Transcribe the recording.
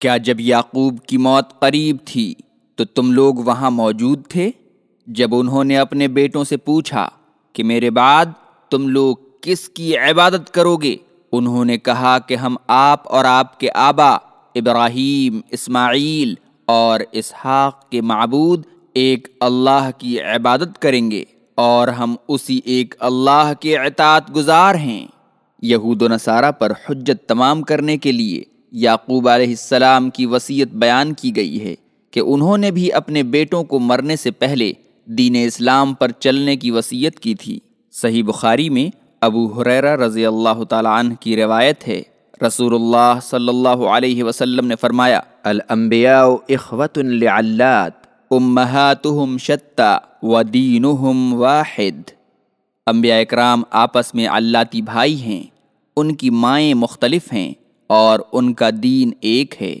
کیا جب یعقوب کی موت قریب تھی تو تم لوگ وہاں موجود تھے؟ جب انہوں نے اپنے بیٹوں سے پوچھا کہ میرے بعد تم لوگ کس کی عبادت کرو گے؟ انہوں نے کہا کہ ہم آپ اور آپ کے آبا ابراہیم، اسماعیل اور اسحاق کے معبود ایک اللہ کی عبادت کریں گے اور ہم اسی ایک اللہ کے اطاعت گزار ہیں۔ یہود و نصارہ پر حجت تمام کرنے کے لیے یعقوب علیہ السلام کی وصیت بیان کی گئی ہے کہ انہوں نے بھی اپنے بیٹوں کو مرنے سے پہلے دین اسلام پر چلنے کی وصیت کی تھی۔ صحیح بخاری میں ابو حریرہ رضی اللہ تعالیٰ عنہ کی روایت ہے۔ رسول اللہ صلی اللہ علیہ وسلم نے فرمایا، الانبیاء اخوت لعلات، امہاتہم شتا و دینہم واحد۔ انبیاء اکرام آپس میں علاتی بھائی ہیں۔ ان کی مائیں مختلف ہیں اور ان کا دین ایک ہے۔